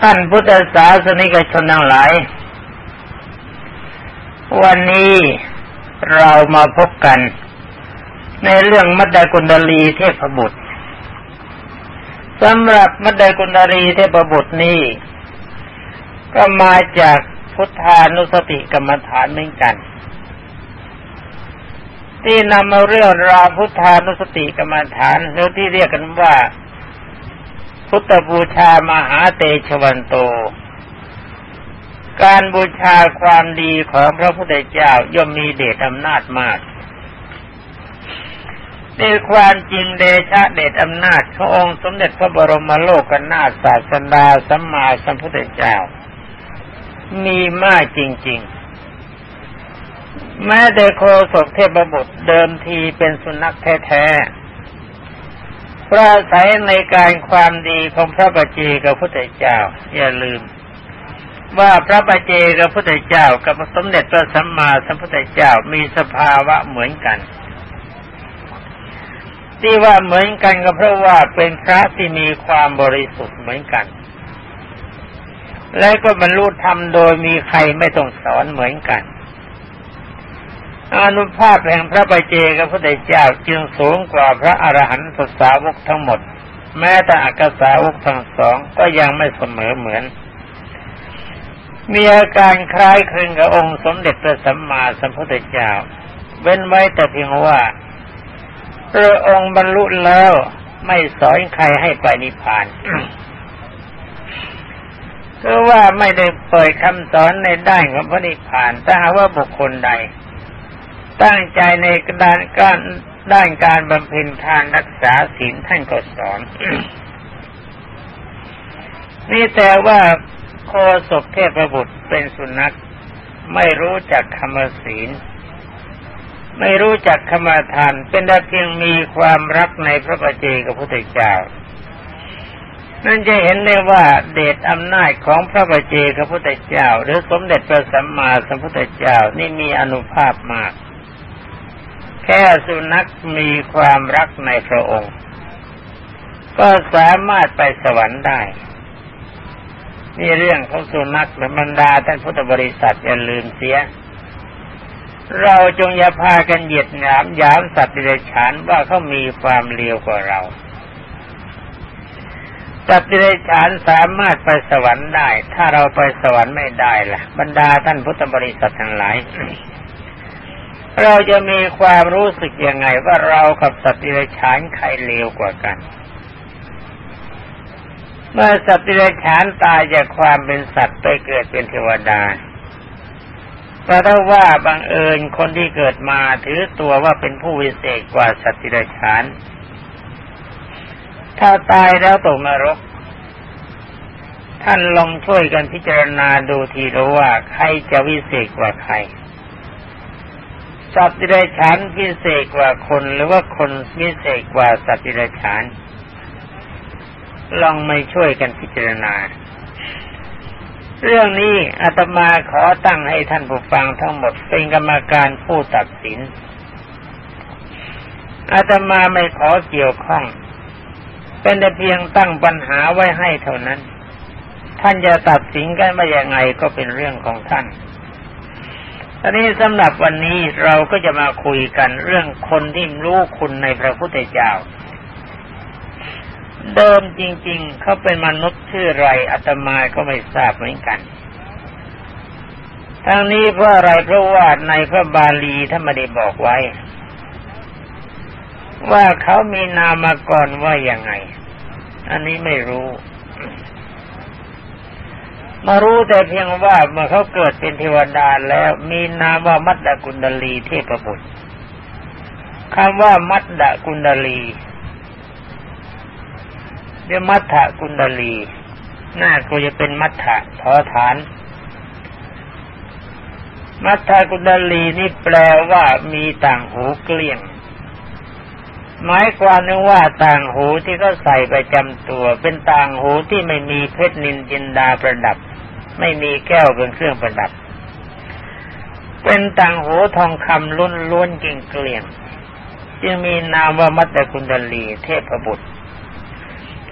ท่านพุทธศาสนิกชนทั้งหลาย วันนี้เรามาพบกัน ในเรื่องมัดดกุณดลีเทพบุตรสำหรับมัดดกุณดลีเทพบุตรนี้ ก็มาจากพุทธานุสติกรรมฐานเหมือนกัน ที่นำมาเรื่องราวพุทธานุสติกรรมฐานหรือที่เรียกกันว่า พุทธบูชามหาเตชวันโต การบูชาความดีของพระพุทธเจ้าย่อมมีเดชอำนาจมากในความจริงเดชะเดชอำนาจขององค์สมเด็จพระบรมโลกนาถศาสดาสัมมาสัมพุทธเจ้า มีมากจริง ๆ แม้แต่โคศกเทพบุตรเดิมทีเป็นสุนัขแท้ๆ พระสายในการความดีของพระบัจเจกับพุทธเจ้า อย่าลืม ว่าพระบัจเจกับพุทธเจ้ากับสมเด็จพระสัมมาสัมพุทธเจ้ามีสภาวะเหมือนกัน ที่ว่าเหมือนกันก็เพราะว่าเป็นพระที่มีความบริสุทธิ์เหมือนกัน และก็บรรลุธรรมโดยมีใครไม่ต้องสอนเหมือนกัน อนุภาพแห่งพระบเจกับพระเดชเจ้าจึงสูงกว่าพระอรหันตสาวกทั้งหมด แม้แต่อักษาวกทั้งสองก็ยังไม่เสมอเหมือน มีอาการคล้ายคลึงกับองค์สมเด็จพระสัมมาสัมพุทธเจ้า เว้นไว้แต่เพียงว่าพระองค์บรรลุแล้วไม่สอนใครให้ไปนิพพานก็ว่าไม่ได้เปิดคำสอนในด้านของพระนิพพานถ้าหากว่าบุคคลใด ตั้งใจในด้านการด้านการบำเพ็ญทานรักษาศีลท่านก็สอน นี่แต่ว่าโคศกเทพบุตรเป็นสุนัขไม่รู้จักคำศีล ไม่รู้จักคำทาน เป็นแต่เพียงมีความรักในพระปเจกับพระพุทธเจ้า นั่นจะเห็นได้ว่าเดชอำนาจของพระปเจกับพระพุทธเจ้า หรือสมเด็จพระสัมมาสัมพุทธเจ้านี่มีอนุภาพมาก แค่สุนัขมีความรักในพระองค์ ก็สามารถไปสวรรค์ได้ นี่เรื่องของสุนัขและบรรดาท่านพุทธบริษัทอย่าลืมเสีย เราจงอย่าพากันเหยียดหยามยามสัตว์เดรัจฉานว่าเขามีความเลวกว่าเราสัตว์เดรัจฉานสามารถไปสวรรค์ได้ ถ้าเราไปสวรรค์ไม่ได้ล่ะ บรรดาท่านพุทธบริษัททั้งหลาย เราจะมีความรู้สึกยังไงว่าเรากับสัตว์ดิเรกชันใครเลวกว่ากัน เมื่อสัตว์ดิเรกชันตายจากความเป็นสัตว์ไปเกิดเป็นเทวดาแต่ถ้าว่าบังเอิญคนที่เกิดมาถือตัวว่าเป็นผู้วิเศษกว่าสัตว์ดิเรกชันถ้าตายแล้วตกนรก ท่านลองช่วยกันพิจารณาดูทีรู้ว่าใครจะวิเศษกว่าใคร สัตว์ดิเรกชันพิเศษกว่าคนหรือว่าคนพิเศษกว่าสัตว์ดิเรกชันลองไม่ช่วยกันพิจารณา เรื่องนี้อาตมาขอตั้งให้ท่านผู้ฟังทั้งหมดเป็นกรรมการผู้ตัดสินอาตมาไม่ขอเกี่ยวข้อง เป็นแต่เพียงตั้งปัญหาไว้ให้เท่านั้น ท่านจะตัดสินกันมาอย่างไงก็เป็นเรื่องของท่าน อันนี้สำหรับวันนี้เราก็จะมาคุยกันเรื่องคนที่รู้คุณในพระพุทธเจ้า เดิมจริง ๆ เขาเป็นมนุษย์ชื่อไรอาตมาก็ไม่ทราบเหมือนกัน ทั้งนี้เพราะอะไรเพราะว่าในพระบาลีท่านไม่ได้บอกไว้ ว่าเขามีนามกรว่าอย่างไง อันนี้ไม่รู้ มารู้แต่เพียงว่าเมื่อเขาเกิดเป็นเทวดาแล้ว มีนามว่ามัตตกุณดลีเทพบุตรคำว่ามัตตกุณดลีเรียกมัทธกุณดลีหน้าก็จะเป็นมัทธะทอฐาน มัทธกุณดลีนี่แปลว่ามีต่างหูเกลี้ยงหมายความนึกว่าต่างหูที่เขาใส่ประจำตัว เป็นต่างหูที่ไม่มีเพชรนินจินดาประดับ ไม่มีแก้วเป็นเครื่องประดับ เป็นต่างหูทองคำล้นล้วนเก่งเกลี่ยงจึงมีนามว่ามัตตคุณดลี เทพบุตร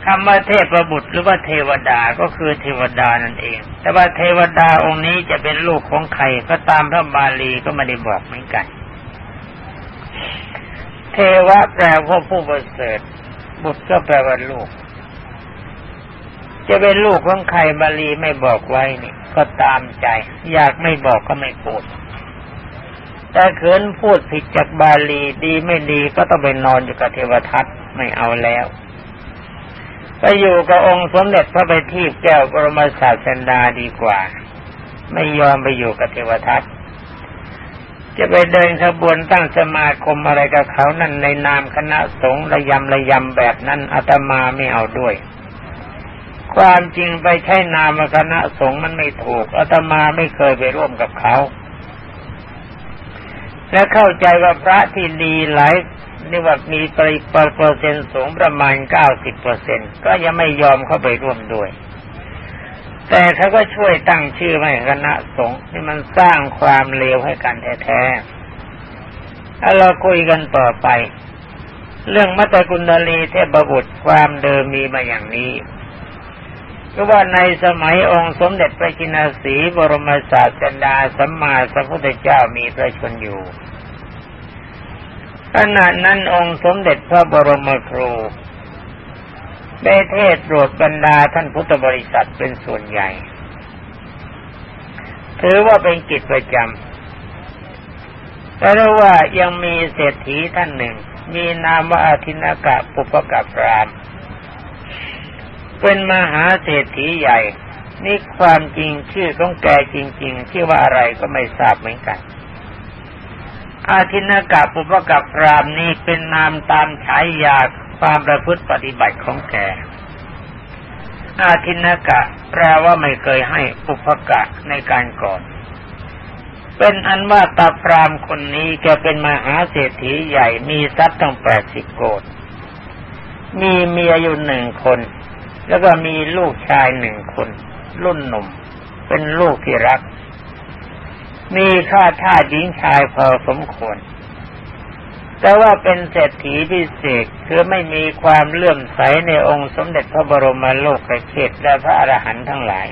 คำว่าเทพบุตรหรือว่าเทวดาก็คือเทวดานั่นเอง แต่ว่าเทวดาองค์นี้จะเป็นลูกของใครก็ตามพระบาลีก็ไม่ได้บอกเหมือนกัน เทวะแปลว่าผู้ประเสริฐบุตรก็แปลว่าลูก จะเป็นลูกของใครบาลีไม่บอกไว้นี่ก็ตามใจ อยากไม่บอกก็ไม่พูด แต่เขินพูดผิดจากบาลีดีไม่ดีก็ต้องไปนอนอยู่กับเทวทัตไม่เอาแล้วไปอยู่กับองค์สมเด็จพระบัณฑิตแก้วบรมศาสดาดีกว่า ไม่ยอมไปอยู่กับเทวทัตจะไปเดินขบวนตั้งสมาคมอะไรกับเขานั่นในนามคณะสงฆ์ระยำระยำแบบนั้นอาตมาไม่เอาด้วย ความจริงไปใช้นามคณะสงฆ์มันไม่ถูกอาตมาไม่เคยไปร่วมกับเขา และเข้าใจว่าพระที่ดีหลายนี่ว่ามีปริปเปอร์เซ็นต์สูงประมาณเก้าสิบเปอร์เซ็นก็ยังไม่ยอมเข้าไปร่วมด้วย แต่เขาก็ช่วยตั้งชื่อให้คณะสงฆ์ที่มันสร้างความเลวให้กันแท้ๆถ้าเราคุยกันต่อไป เรื่องมัตตกุณลีเทพบุตรความเดิมมีมาอย่างนี้ ก็ว่าในสมัยองค์สมเด็จพระจินาสีบรมศาสดาสัมมาสัมพุทธเจ้ามีพระชนอยู่ขณะนั้นองค์สมเด็จพระบรมครูได้เทศโปรดบรรดาท่านพุทธบริษัทเป็นส่วนใหญ่ ถือว่าเป็นกิจประจำแต่ว่ายังมีเศรษฐีท่านหนึ่ง มีนามว่าอาทินากะปุปกับราม เป็นมหาเศรษฐีใหญ่ นี่ความจริงชื่อของแกจริง ๆ ที่ว่าอะไรก็ไม่ทราบเหมือนกัน อาทินากะปุปกับรามนี้เป็นนามตามฉายาความประพฤติปฏิบัติของแก อาทินกะแปลว่าไม่เคยให้ปุปกะในการก่อนเป็นอันว่าตาพรามคนนี้แกเป็นมหาเศรษฐีใหญ่มีทรัพย์ตั้งแปดสิบโกดมีเมียอยู่หนึ่งคน แล้วก็มีลูกชายหนึ่งคน รุ่นหนุ่ม เป็นลูกที่รัก มีค่าท่าหญิงชายพอสมควร แต่ว่าเป็นเศรษฐีพิเศษคือไม่มีความเลื่อมใสในองค์สมเด็จพระบรมโลกเขตและพระอรหันต์ทั้งหลาย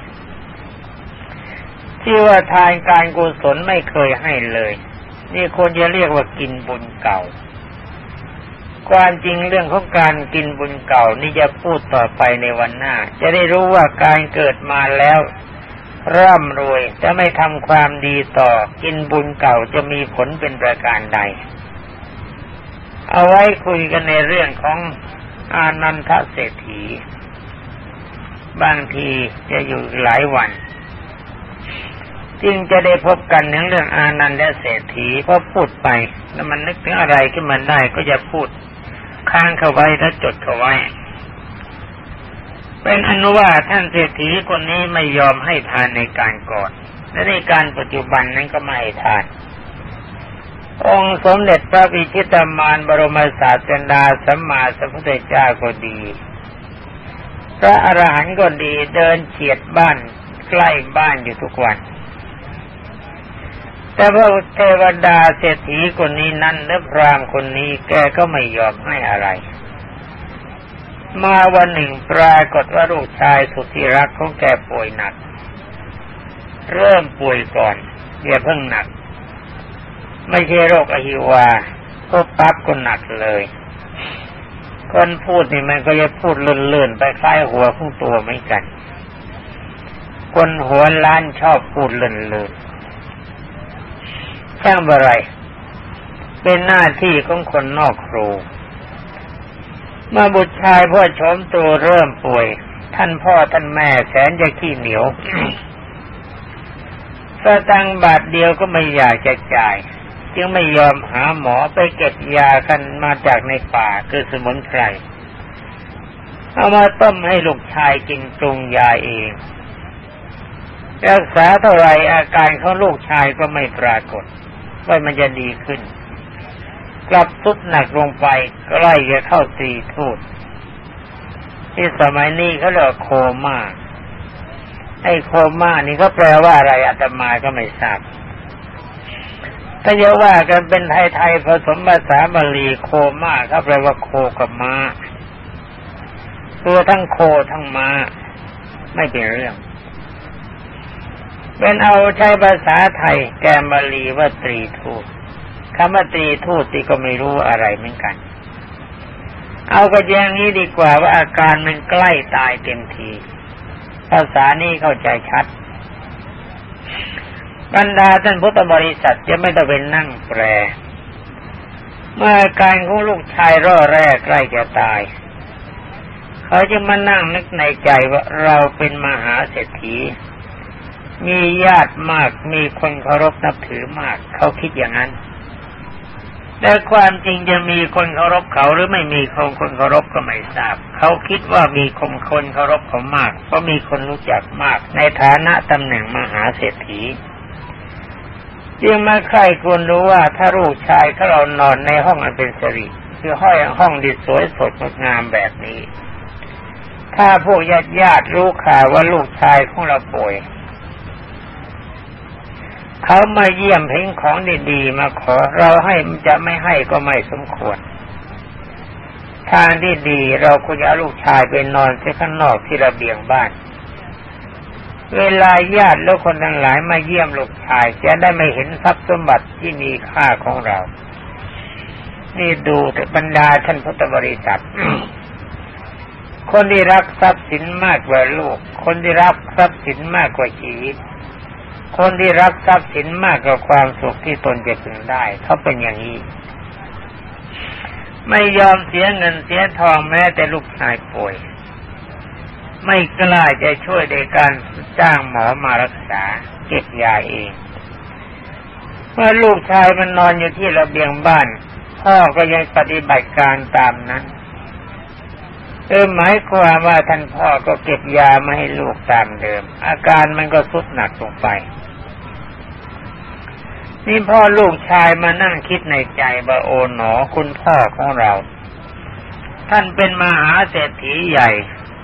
ที่ว่าทานการกุศลไม่เคยให้เลย นี่คนจะเรียกว่ากินบุญเก่า ความจริงเรื่องของการกินบุญเก่านี่จะพูดต่อไปในวันหน้า จะได้รู้ว่าการเกิดมาแล้วร่ำรวยจะไม่ทำความดีต่อกินบุญเก่าจะมีผลเป็นประการใด เอาไว้คุยกันในเรื่องของอานันทเศรษฐี บางทีจะอยู่หลายวัน จึงจะได้พบกันในเรื่องอานันและเศรษฐีพอพูดไป แล้วมันนึกถึงอะไรขึ้นมาได้ก็จะพูด ค้างเข้าไว้และจดเข้าไว้ เป็นอนุว่าท่านเศรษฐีคนนี้ไม่ยอมให้ทานในการก่อน และในการปัจจุบันนั้นก็ไม่ให้ทาน องค์สมเด็จพระวิชิตามานบรมศาสดาสัมมาสัมพุทธเจ้าก็ดี พระอรหันต์ก็ดีเดินเฉียดบ้านใกล้บ้านอยู่ทุกวัน แต่พระเทวดาเศรษฐีคนนี้นั้นและพรามคนนี้แกก็ไม่ยอมให้อะไร มาวันหนึ่งปรากฏว่าลูกชายสุดที่รักของแกป่วยหนัก เริ่มป่วยก่อนเดี๋ยวเพิ่งหนัก ไม่ใช่โรคอหิวา ก็ปั๊บก็หนักเลยคนพูดนี่มันก็จะพูดเลื่อนๆไปคล้ายหัวของตัวไม่กัน คนหัวล้านชอบพูดเลื่อนๆ ช่างอะไร เป็นหน้าที่ของคนนอกครู เมื่อบุตรชายพ่อชมตัวเริ่มป่วย ท่านพ่อท่านแม่แสนจะขี้เหนียวสตังบาทเดียวก็ไม่อยากจะจ่าย จึงไม่ยอมหาหมอไปเก็บยากันมาจากในป่าคือสมุนไพรเอามาต้มให้ลูกชายกินปรุงยาเองรักษาเท่าไรอาการของลูกชายก็ไม่ปรากฏ ว่ามันจะดีขึ้น กลับทุดหนักลงไปใกล้จะเข้าสีทูดที่สมัยนี้เขาเรียกโคม่าไอ้โคม่านี่ก็แปลว่าอะไรอาตมาก็ไม่ทราบถ้าจะว่ากันเป็นไทยๆผสมภาษาบาลีโคม่าเขาแปลว่าโคกับม้าตัวทั้งโคทั้งมา้าไม่เป็นเรื่อง เป็นเอาใช้ภาษาไทย แกมบาลีว่าตรีทูตคำว่าตรีทูตที่ก็ไม่รู้อะไรเหมือนกัน เอาก็อย่างนี้ดีกว่าว่าอาการมันใกล้ตายเต็มที ภาษานี้เข้าใจชัด บรรดาท่านพุทธบริษัทจะไม่ต้องเป็นนั่งแปล เมื่อการของลูกชายร่อแรกใกล้จะตาย เขาจะมานั่งนึกในใจว่าเราเป็นมหาเศรษฐี มีญาติมากมีคนเคารพนับถือมาก เขาคิดอย่างนั้น แต่ความจริงจะมีคนเคารพเขาหรือไม่มีคนคนเคารพก็ไม่ทราบ เขาคิดว่ามีคนคนเคารพเขามากเพราะมีคนรู้จักมาก ในฐานะตำแหน่งมหาเศรษฐีจึงมาใครควรรู้ว่าถ้าลูกชายเขาเรานอนในห้องอันเป็นสิริคือห้อยห้องดิสวยสดงามแบบนี้ ถ้าพวกญาติญาติรู้ข่าวว่าลูกชายของเราป่วย เขามาเยี่ยมเพ่งของดีๆมาขอเราให้จะไม่ให้ก็ไม่สมควร ทางที่ดีเราควรจะลูกชายไปนอนที่ข้างนอกที่ระเบียงบ้าน เวลาญาติแล้วคนทั้งหลายมาเยี่ยมลูกชายจะได้ไม่เห็นทรัพย์สมบัติที่มีค่าของเรา นี่ดูแต่บรรดาท่านพุทธบริษัทคนที่รักทรัพย์สินมากกว่าลูก คนที่รักทรัพย์สินมากกว่าชีวิต คนที่รักทรัพย์สินมากกว่าความสุขที่ตนจะพึงได้เขาเป็นอย่างนี้ ไม่ยอมเสียเงินเสียทองแม้แต่ลูกชายป่วย ไม่กล้าจะช่วยในการจ้างหมอมารักษาเก็บยาเองเมื่อลูกชายมันนอนอยู่ที่ระเบียงบ้าน พ่อก็ยังปฏิบัติการตามนั้นเออหมายความว่าท่านพ่อก็เก็บยามาให้ลูกตามเดิม อาการมันก็สุดหนักลงไป นี่พ่อลูกชายมานั่งคิดในใจว่าโอ๋หนอคุณพ่อของเรา ท่านเป็นมหาเศรษฐีใหญ่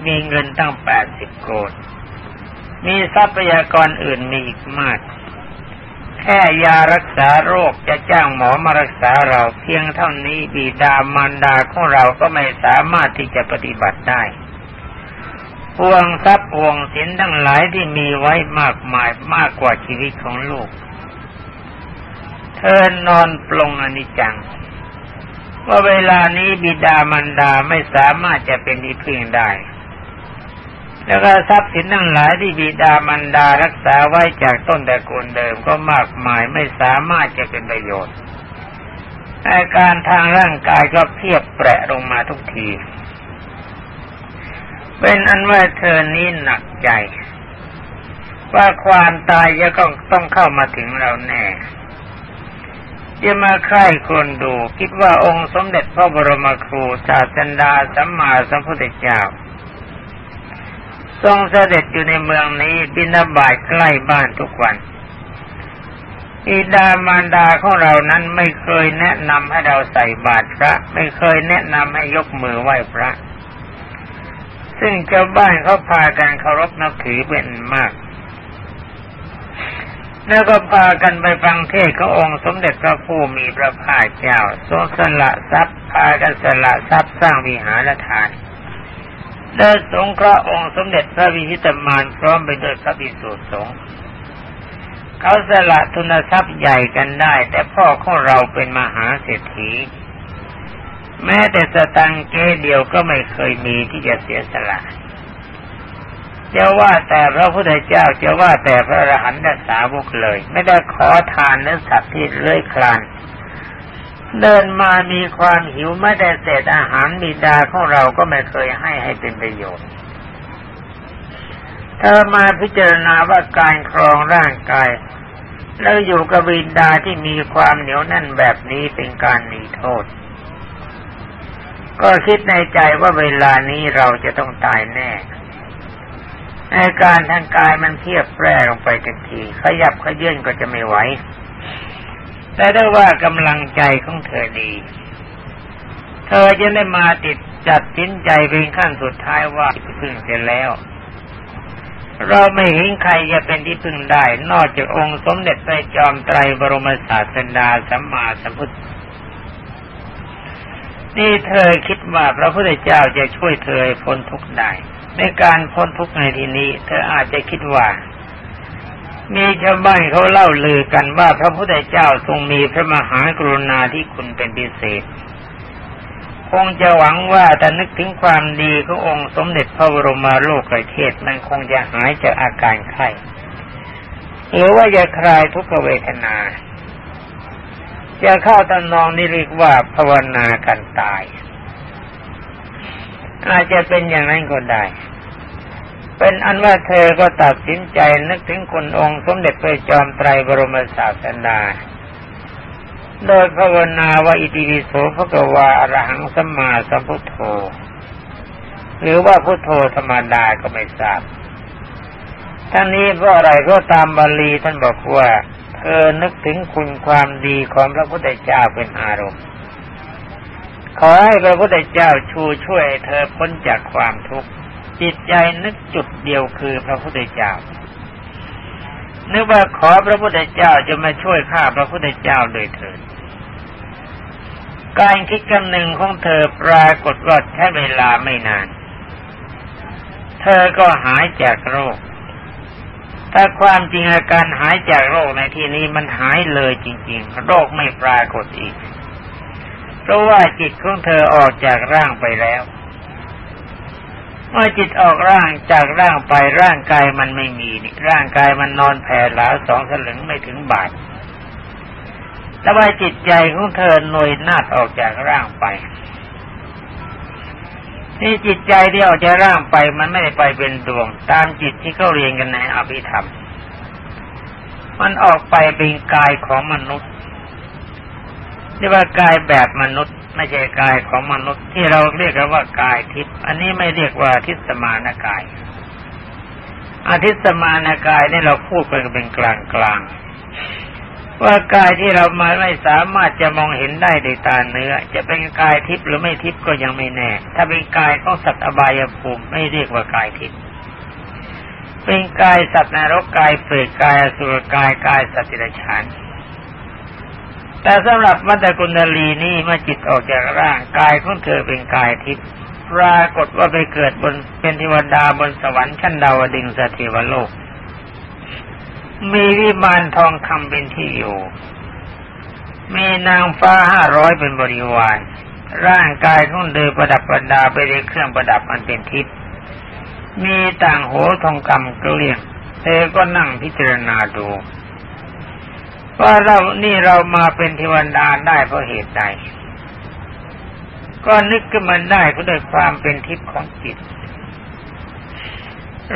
มีเงินตั้งแปดสิบโกดมีทรัพยากรอื่นมีอีกมาก แค่ยารักษาโรคจะจ้างหมอมารักษาเราเพียงเท่านี้บิดามารดาของเราก็ไม่สามารถที่จะปฏิบัติได้พวงทรัพย์พวงสินทั้งหลายที่มีไว้มากมายมากกว่าชีวิตของลูก เธอนอนปลงอนิจจัง ว่าเวลานี้บิดามารดาไม่สามารถจะเป็นที่พึ่งได้ แล้วก็ทรัพย์สินทั้งหลายที่บิดามารดารักษาไว้จากต้นแต่กูลเดิมก็มากมายไม่สามารถจะเป็นประโยชน์อาการทางร่างกายก็เพียบแปรลงมาทุกที เป็นอันว่าเธอนี้หนักใจ ว่าความตายจะต้องต้องเข้ามาถึงเราแน่ จะมาใครคนดู คิดว่าองค์สมเด็จพระบรมครูศาสดาสัมมาสัมพุทธเจ้า ทรงเสด็จอยู่ในเมืองนี้บินาบายใกล้บ้านทุกวันอิดามารดาของเรานั้นไม่เคยแนะนำให้เราใส่บาตรพระ ไม่เคยแนะนำให้ยกมือไหว้พระ ซึ่งเจ้าบ้านเขาพากันเคารพนับถือเป็นมาก แล้วก็พากันไปฟังเทศขององค์สมเด็จพระผู้มีพระภาคเจ้าทรงสละทรัพย์พากันสละทรัพย์สร้างวิหารทานได้สงเคราะห์องค์สมเด็จพระวิชิตมานพร้อมไปด้วยพระบิสุสงฆ์เขาสละทุนทรัพย์ใหญ่กันได้ แต่พ่อของเราเป็นมหาเศรษฐี แม้แต่สตังเกเดียวก็ไม่เคยมีที่จะเสียสละ จะว่าแต่พระพุทธเจ้าจะว่าแต่พระอรหันตสาวกเลย ไม่ได้ขอทานเนื้อสัตว์ที่เลื้อยคลานเดินมามีความหิวไม่ได้เศษอาหารบิดาของเราก็ไม่เคยให้ให้เป็นประโยชน์เธอมาพิจารณาว่าการครองร่างกาย แล้วอยู่กับบิดาที่มีความเหนียวแน่นแบบนี้เป็นการหนีโทษ ก็คิดในใจว่าเวลานี้เราจะต้องตายแน่ อาการทางกายมันเพียบแปรลงไปทันที ขยับขยื่นก็จะไม่ไหวแต่ได้ว่ากำลังใจของเธอดี เธอจะได้มาติดจัดสินใจเป็นขั้นสุดท้ายว่าพึ่งเสร็จแล้ว เราไม่เห็นใครจะเป็นที่พึ่งได้ นอกจากองค์สมเด็จพระจอมไตรบรมศาสดาสัมมาสัมพุทธนี่เธอคิดว่าพระพุทธเจ้าจะช่วยเธอพ้นทุกข์ได้ ในการพ้นทุกข์ในที่นี้ เธออาจจะคิดว่า มีชาวบ้านเขาเล่าลือกันว่าพระพุทธเจ้าทรงมีพระมหากรุณาที่คุณเป็นพิเศษ คงจะหวังว่าแต่นึกถึงความดีขององค์สมเด็จพระบรมโลกเทศมันคงจะหายจากอาการไข้หรือว่าจะคลายทุกขเวทนาจะเข้าตำนองนี่เรียกว่าภาวนากันตาย อาจจะเป็นอย่างนั้นก็ได้ เป็นอันว่าเธอก็ตัดสินใจนึกถึงคนองค์สมเด็จพระจอมไตรบรมศาสดาโดยภาวนาว่าอิติวิโสภะกวาอรหังสัมมาสัมพุทโธ หรือว่าพุทโธธรรมดาก็ไม่ทราบทั้งนี้เพราะอะไรก็ตามบาลีท่านบอกว่า เธอนึกถึงคุณความดีของพระพุทธเจ้าเป็นอารมณ์ ขอให้พระพุทธเจ้าชูช่วยเธอพ้นจากความทุกข์จิตใจนึกจุดเดียวคือพระพุทธเจ้า นึกว่าขอพระพุทธเจ้าจะมาช่วยข้าพระพุทธเจ้าโดยเถิดการคิดกำหนึ่งของเธอปรากฏว่าแค่เวลาไม่นาน เธอก็หายจากโรค ถ้าความจริงอาการหายจากโรคในที่นี้มันหายเลยจริง ๆ โรคไม่ปรากฏอีก เพราะว่าจิตของเธอออกจากร่างไปแล้ว เมื่อจิตออกร่างจากร่างไปร่างกายมันไม่มีนี่ร่างกายมันนอนแผ่หลาสองสลึงไม่ถึงบาทแต่ว่าจิตใจของเธอหน่วยนาดออกจากร่างไปนี่จิตใจที่ออกจากร่างไปมันไม่ได้ไปเป็นดวง ตามจิตที่เขาเรียนกันในอภิธรรม มันออกไปเป็นกายของมนุษย์ เรียกว่ากายแบบมนุษย์ ไม่ใช่กายของมนุษย์ที่เราเรียกกันว่ากายทิพย์อันนี้ไม่เรียกว่าทิศมานกายอาทิศมานกายนี่เราพูดกันเป็นกลางกลางว่ากายที่เรามาไม่สามารถจะมองเห็นได้ด้วยตาเนื้อ จะเป็นกายทิพย์หรือไม่ทิพย์ก็ยังไม่แน่ ถ้าเป็นกายของสัตว์อบายภูมิไม่เรียกว่ากายทิพย์เป็นกายสัตว์นรกกายเปรตกายอสุรกายกายสัตว์ติรฉาน แต่สำหรับมัตตกุณลีนี่เมื่อจิตออกจากร่างกายของเธอเป็นกายทิพย์ปรากฏว่าไปเกิดบนเป็นเทวดาบนสวรรค์ชั้นดาวดึงสถิวโลก มีวิมานทองคำเป็นที่อยู่ มีนางฟ้าห้าร้อยเป็นบริวาร ร่างกายของเดิประดับประดาไปด้วยเครื่องประดับมันเป็นทิพย์มีต่างโหทองคำเกลี้ยงเธอก็นั่งพิจารณาดู ว่าเรานี่เรามาเป็นเทวดาได้เพราะเหตุใด ก็นึกขึ้นมาได้เพราะด้วยความเป็นทิพย์ของจิต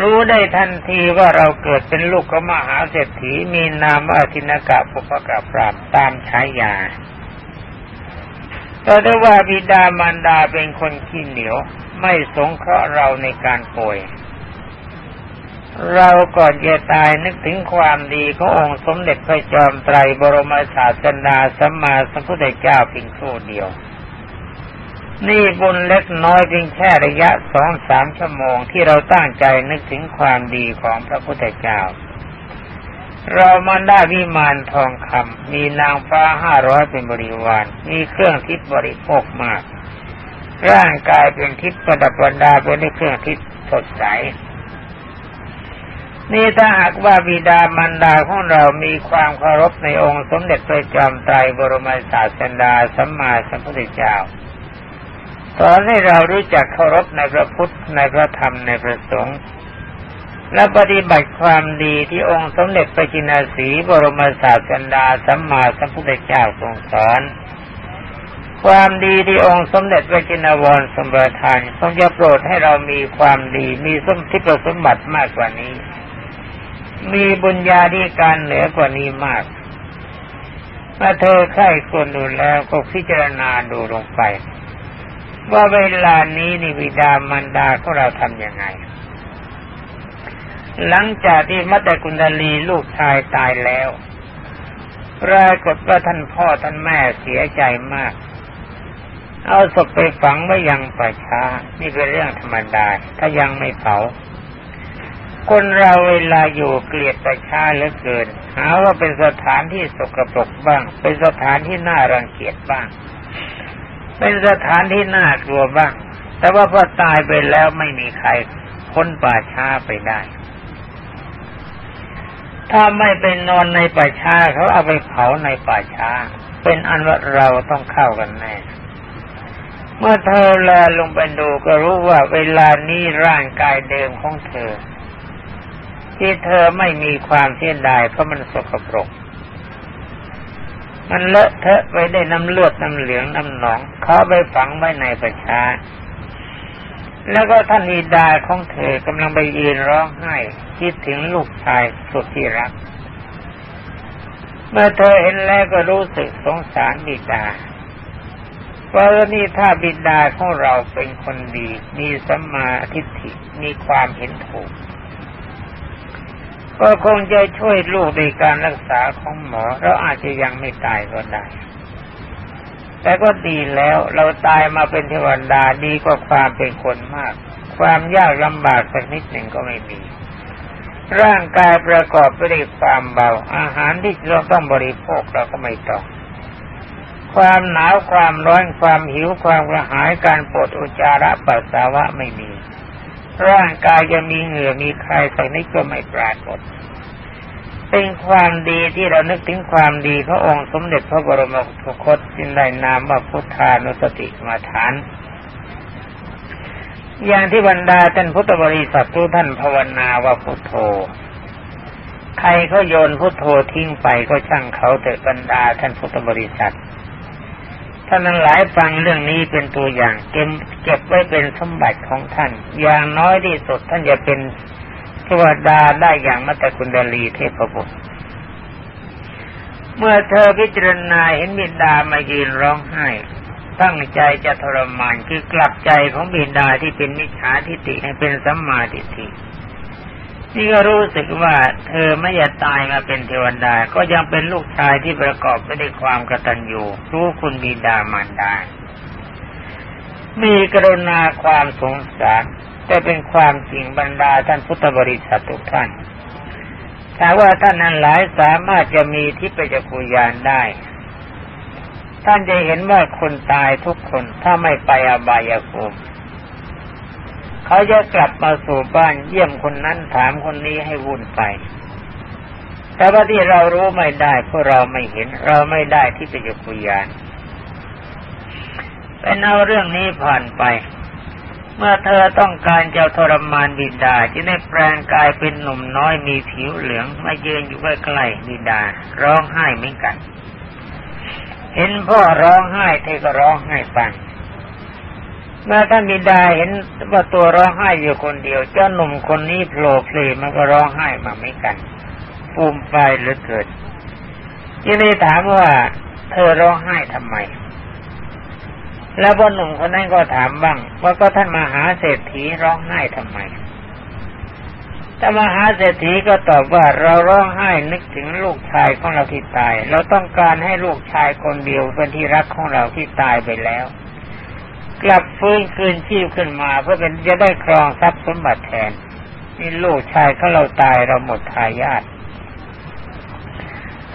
รู้ได้ทันทีว่าเราเกิดเป็นลูกของมหาเศรษฐีมีนามว่าทินากะปุปกะปราบตามฉายาแต่ได้ว่าบิดามารดาเป็นคนขี้เหนียว ไม่สงเคราะห์เราในการป่วย เราก่อนจะตายนึกถึงความดีขององค์สมเด็จพระจอมไตรบรมศาสดาสัมมาสัมพุทธเจ้าเพียงครู่เดียว นี่บุญเล็กน้อยเพียงแค่ระยะสองสามชั่วโมงที่เราตั้งใจนึกถึงความดีของพระพุทธเจ้า เรามันได้วิมานทองคำมีนางฟ้าห้าร้อยเป็นบริวาร มีเครื่องทิพย์บริโภคมาก ร่างกายเป็นทิพย์ประดับประดาไปด้วยเครื่องทิพย์สดใส นี่ถ้าหากว่าบิดามารดาของเรามีความเคารพในองค์สมเด็จพระจอมไตรบรมศาสดาสัมมาสัมพุทธเจ้าสอนให้เรารู้จักเคารพในพระพุทธในพระธรรมในพระสงฆ์และปฏิบัติความดีที่องค์สมเด็จพระจินาสีบรมศาสดาสัมมาสัมพุทธเจ้าทรงสอนความดีที่องค์สมเด็จพระจินวรสมบัติทานทรงจะโปรดให้เรามีความดีมีสมทิพสมบัติมากกว่านี้ มีบุญญาธิการเหนือกว่านี้มากเมื่อเธอใคร่ควรดูแล้วก็พิจารณาดูลงไป ว่าเวลานี้นี่วิดามารดาของเราทำยังไง หลังจากที่มัตตกุณลีลูกชายตายแล้วปรากฏว่าท่านพ่อท่านแม่เสียใจมาก เอาศพไปฝังไว้ยังป่าช้า นี่เป็นเรื่องธรรมดา ถ้ายังไม่เผา คนเราเวลาอยู่เกลียดป่าช้าเหลือเกินหาว่าเป็นสถานที่สกปรกบ้าง เป็นสถานที่น่ารังเกียจบ้าง เป็นสถานที่น่ากลัวบ้าง แต่ว่าพอตายไปแล้วไม่มีใครพ้นป่าช้าไปได้ ถ้าไม่เป็นนอนในป่าช้าเขาเอาไปเผาในป่าช้า เป็นอันว่าเราต้องเข้ากันแน่เมื่อเธอแลลงไปดูก็รู้ว่าเวลานี้ร่างกายเดิมของเธอ ที่เธอไม่มีความเสียดายเพราะมันสกปรก มันเลอะเทอะไปได้น้ำเลือดน้ำเหลืองน้ำหนองเขาไปฝังไว้ในประชาแล้วก็ท่านอิดาของเธอกำลังไปยืนร้องไห้คิดถึงลูกชายสุดที่รัก เมื่อเธอเห็นแล้วก็รู้สึกสงสารบิดาเพราะนี่ถ้าบิดาของเราเป็นคนดี มีสัมมาทิฏฐิมีความเห็นถูก ก็คงจะช่วยลูกในการรักษาของหมอเราอาจจะยังไม่ตายก็ได้ แต่ก็ดีแล้วเราตายมาเป็นเทวดาดีกว่าความเป็นคนมาก ความยากลำบากสักนิดหนึ่งก็ไม่มี ร่างกายประกอบไปด้วยความเบา อาหารที่เราต้องบริโภคเราก็ไม่ต้อง ความหนาวความร้อนความหิวความกระหายการปวดอุจจาระปัสสาวะไม่มี ร่างกายจะมีเหงื่อมีใครสักนิดก็ไม่ปรากฏ เป็นความดีที่เรานึกถึงความดีพระองค์สมเด็จพระบรมสุคตจึงได้นามว่าพุทธานุสติมาฐาน อย่างที่บรรดาท่านพุทธบริษัททุกท่านภาวนาว่าพุทโธใครเขาโยนพุทโธทิ้งไปก็ช่างเขาแต่บรรดาท่านพุทธบริษัท ท่านนั้นหลายฟังเรื่องนี้เป็นตัวอย่างเก็บเก็บไว้เป็นสมบัติของท่าน อย่างน้อยที่สุดท่านจะเป็นเทวดาได้อย่างมัตตคุณดลีเทพบุตรเมื่อเธอพิจารณาเห็นบิดามายืนร้องไห้ ตั้งใจจะทรมานคือกลับใจของบิดาที่เป็นมิจฉาทิฏฐิให้เป็นสัมมาทิฏฐิ นี่ก็รู้สึกว่าเธอไม่อยากตายมาเป็นเทวดา ก็ยังเป็นลูกชายที่ประกอบไปด้วยความกตัญญูรู้คุณบิดามารดา มีกรุณาความสงสารแต่เป็นความจริงบรรดาท่านพุทธบริษัททุกท่านถ้าว่าท่านนั้นหลายสามารถจะมีที่ไปจักุยานได้ ท่านจะเห็นว่าคนตายทุกคนถ้าไม่ไปอบายภูมิ เขาจะกลับมาสู่บ้านเยี่ยมคนนั้นถามคนนี้ให้วุ่นไป แต่ว่าที่เรารู้ไม่ได้เพราะเราไม่เห็น เราไม่ได้ที่จะยกุยานเป็นเอาเรื่องนี้ผ่านไป เมื่อเธอต้องการจะทรมานบิดาจะได้แปลงกายเป็นหนุ่มน้อยมีผิวเหลืองมาเยืนอยู่ใกล้ๆบิดา ร้องไห้เหมือนกัน เห็นพ่อร้องไห้เธอก็ร้องไห้ฟัง เมื่อท่านบิดาเห็นว่าตัวร้องไห้อยู่คนเดียว เจ้าหนุ่มคนนี้โผล่เพลมันก็ร้องไห้มาไม่กันปูมไปหรือเกิดยี่เลยถามว่า เธอร้องไห้ทำไม แล้วพ่อหนุ่มคนนั้นก็ถามบ้าง ว่าก็ท่านมหาเศรษฐีร้องไห้ทำไมแต่มหาเศรษฐีก็ตอบว่าเราร้องไห้นึกถึงลูกชายของเราที่ตาย เราต้องการให้ลูกชายคนเดียวเป็นที่รักของเราที่ตายไปแล้ว กลับฟื้นคืนชีพขึ้นมาเพื่อเป็นจะได้ครองทรัพย์สมบัติแทนนี่ลูกชายเขาเราตายเราหมดทายาท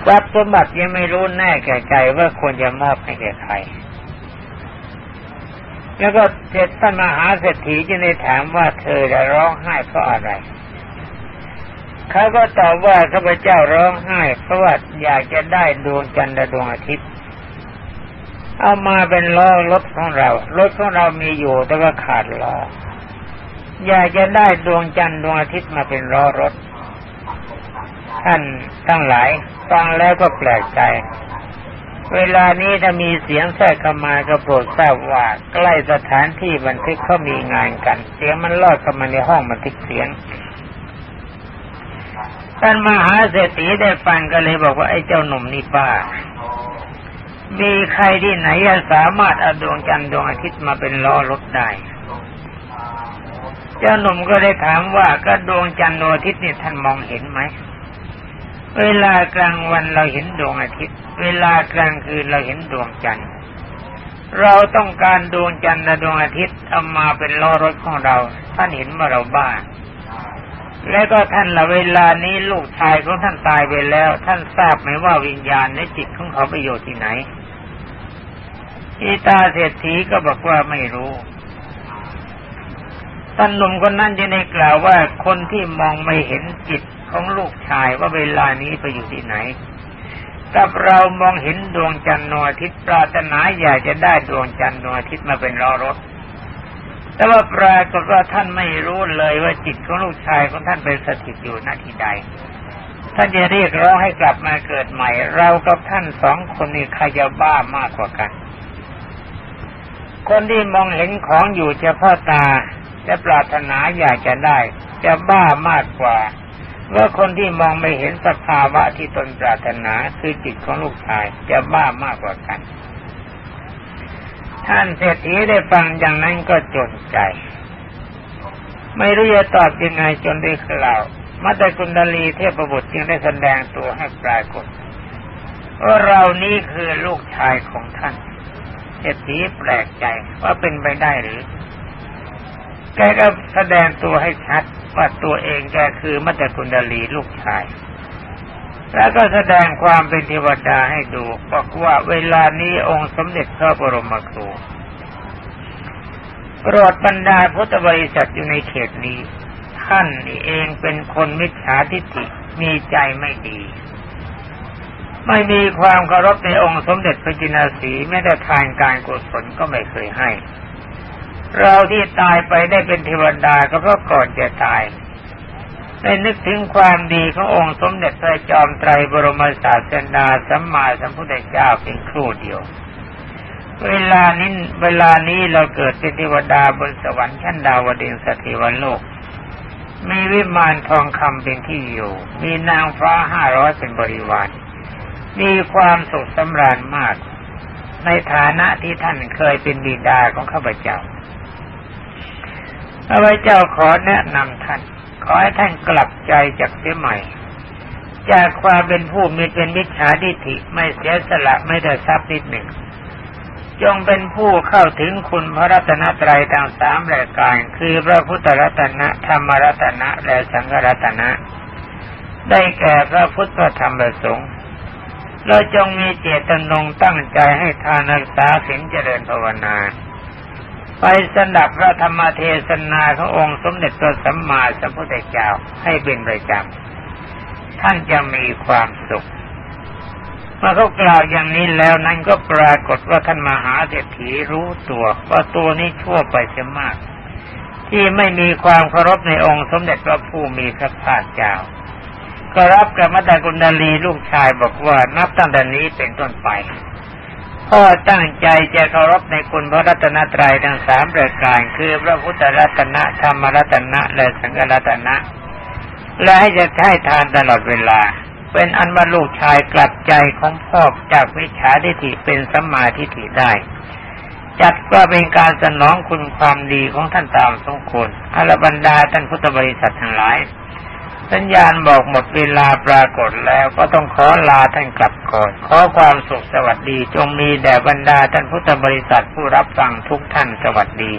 ทรัพย์สมบัติยังไม่รู้แน่แก่ใจว่าควรจะมอบให้แก่ใคร แล้วก็เศรษฐมหาเศรษฐีจะได้ถามว่าเธอจะร้องไห้เพราะอะไรเขาก็ตอบว่าข้าพเจ้าร้องไห้เพราะว่าอยากจะได้ดวงจันทร์และดวงอาทิตย์ เอามาเป็นล้อรถของเรา รถของเรามีอยู่แต่ว่าขาดล้ออยากจะได้ดวงจันทร์ดวงอาทิตย์มาเป็นล้อรถ ท่านทั้งหลายฟังแล้วก็แปลกใจ เวลานี้ถ้ามีเสียงแทรกเข้ามาก็โปรดทราบว่าใกล้สถานที่บันทึกเขามีงานกัน เสียงมันลอดเข้ามาในห้องบันทึกเสียงท่านมหาเศรษฐีได้ฟังก็เลยบอกว่าไอ้เจ้าหนุ่มนี่บ้า มีใครที่ไหนจะสามารถเอาดวงจันทร์ดวงอาทิตย์มาเป็นล้อรถได้เจ้าหนุ่มก็ได้ถามว่าก็ดวงจันทร์ดวงอาทิตย์นี่ท่านมองเห็นไหมเวลากลางวันเราเห็นดวงอาทิตย์ เวลากลางคืนเราเห็นดวงจันทร์ เราต้องการดวงจันทร์และดวงอาทิตย์เอามาเป็นล้อรถของเรา ท่านเห็นว่าเราบ้าแล้วก็ท่านละเวลานี้ลูกชายของท่านตายไปแล้ว ท่านทราบไหมว่าวิญญาณในจิตของเขาไปอยู่ที่ไหน อีตาเศรษฐีก็บอกว่าไม่รู้ท่านหนุ่มคนนั้นจะได้กล่าวว่าคนที่มองไม่เห็นจิตของลูกชายว่าเวลานี้ไปอยู่ที่ไหน กับเรามองเห็นดวงจันทร์นวอาทิตย์ปรารถนาอยากจะได้ดวงจันทร์นวอาทิตย์มาเป็นรอรถ แต่ว่าปรากฏว่าท่านไม่รู้เลยว่าจิตของลูกชายของท่านเป็นสถิตอยู่ณที่ใด ท่านจะเรียกร้องให้กลับมาเกิดใหม่ เรากับท่านสองคนนี้ใครจะบ้ามากกว่ากัน คนที่มองเห็นของอยู่เฉพาะตาและปรารถนาอยากจะได้ จะบ้ามากกว่าว่าคนที่มองไม่เห็นสภาวะที่ตนปรารถนาคือจิตของลูกชาย จะบ้ามากกว่ากัน ท่านเศรษฐีได้ฟังอย่างนั้นก็จนใจ ไม่รู้จะตอบยังไงจนได้กล่าวมัตตกุณดลีเทพบุตรจึงได้แสดงตัวให้ปรากฏว่าเรานี้คือลูกชายของท่าน เศรษฐีแปลกใจว่าเป็นไปได้หรือ แกก็แสดงตัวให้ชัดว่าตัวเองแกคือมัตตคุณดลีลูกชาย แล้วก็แสดงความเป็นเทวดาให้ดูบอกว่าเวลานี้องค์สมเด็จพระบรมครูโปรดบรรดาพุทธบริษัทอยู่ในเขตนี้ ท่านเองเป็นคนมิจฉาทิฏฐิมีใจไม่ดี ไม่มีความเคารพในองค์สมเด็จพระจินสีแม้แต่ทานการกุศลก็ไม่เคยให้ เราที่ตายไปได้เป็นเทวดาก็เพราะก่อนจะตายได้นึกถึงความดีขององค์สมเด็จพระจอมไตรบรมศาสดาสัมมาสัมพุทธเจ้าเป็นครู่เดียว เวลานี้เวลานี้เราเกิดเป็นเทวดาบนสวรรค์ชั้นดาวดึงสถิวันโลก มีวิมานทองคำเป็นที่อยู่ มีนางฟ้าห้าร้อยเป็นบริวาร มีความสุขสำราญมาก ในฐานะที่ท่านเคยเป็นบิดาของข้าพเจ้าพระพุทธเจ้าขอแนะนำท่าน ขอให้ท่านกลับใจจากเสียใหม่ จากความเป็นผู้มีเป็นมิจฉาทิฏฐิไม่เสียสละไม่ได้ทรัพย์นิดหนึ่ง จงเป็นผู้เข้าถึงคุณพระรัตนตรัยทั้งสามรายการ คือพระพุทธรัตนะธรรมรัตนะและสังฆรัตนะ ได้แก่พระพุทธธรรมประสงค์ เราจงมีเจตนงตั้งใจให้ทานรักษาศีลเจริญภาวนา ไปสนับพระธรรมเทศนาขององค์สมเด็จตัวสัมมาสัมพุทธเจ้าให้เป็นประจำท่านจะมีความสุขเมื่อเขากล่าวอย่างนี้แล้วนั้นก็ปรากฏว่าท่านมหาเศรษฐีรู้ตัวว่าตัวนี้ชั่วไปเสียมาก ที่ไม่มีความเคารพในองค์สมเด็จพระผู้มีพระภาคเจ้า ก็รับกับมัตตกุณลีลูกชายบอกว่านับตั้งแต่นี้เป็นต้นไปพ่อตั้งใจจะเคารพในคุณพระรัตนตรัยทั้งสามประการ คือพระพุทธรัตนะธรรมรัตนะและสังฆรัตนะ และให้จะให้ทานตลอดเวลา เป็นอันว่าลูกชายกลับใจของพ่อจากวิชาทิฏฐิเป็นสัมมาทิฏฐิได้ จัดว่าเป็นการสนองคุณความดีของท่านตามสมควรอรบรรดาท่านพุทธบริษัททั้งหลาย สัญญาณบอกหมดเวลาปรากฏแล้วก็ต้องขอลาท่านกลับก่อน ขอความสุขสวัสดีจงมีแด่บรรดาท่านพุทธบริษัทผู้รับฟังทุกท่านสวัสดี